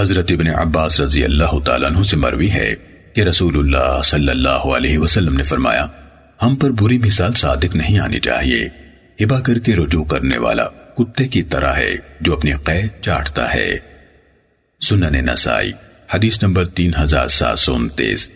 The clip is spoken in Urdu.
حضرت ابن عباس رضی اللہ تعالیٰ عنہ سے مروی ہے کہ رسول اللہ صلی اللہ علیہ وسلم نے فرمایا، ہم پر بری مثال صادق نہیں آنی چاہیے۔ ہبا کر کے رجوع کرنے والا کتے کی طرح ہے جو اپنی قید چاٹتا ہے۔ سنن نسائی، حدیث نمبر تین ہزار سات سو انتیس۔